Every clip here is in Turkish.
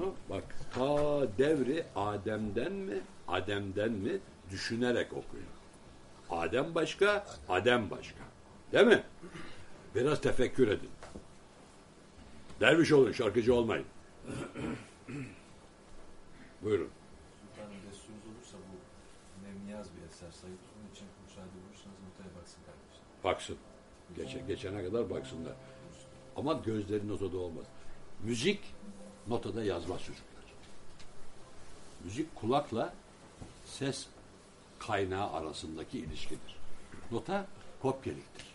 bunu. Bak ta devri Adem'den mi, Adem'den mi düşünerek okuyun. Adem başka, Adem başka. Değil mi? Biraz tefekkür edin. Derviş olun, şarkıcı olmayın. Buyurun. Sultanım desturunuz olursa bu nemniyaz bir eser sayılır. Onun için müsaade olursanız notaya baksın kardeşim. Baksın. Geçe, geçene kadar baksınlar. Ama gözleri notada olmaz. Müzik notada yazmaz çocuklar. Müzik kulakla ses kaynağı arasındaki ilişkidir. Nota kopyaliktir.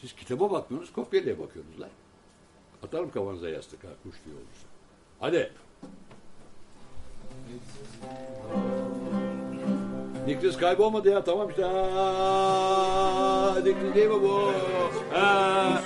Siz kitaba bakmıyorsunuz, kopyalığa bakıyorsunuz lan. Atarım kafanıza yastık ha, kuş diye olursa. Hadi. Nikris kaybolmadı ya tamam işte. Ha, Nikris değil mi? Ha.